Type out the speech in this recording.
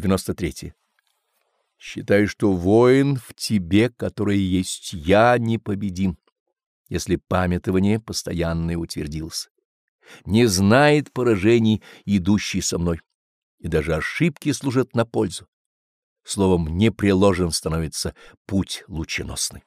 93. Считаю, что воин в тебе, который есть я, непобедим, если памятование постоянное утвердилось. Не знает поражений, идущий со мной, и даже ошибки служат на пользу. Словом, непреложен становится путь лученосный.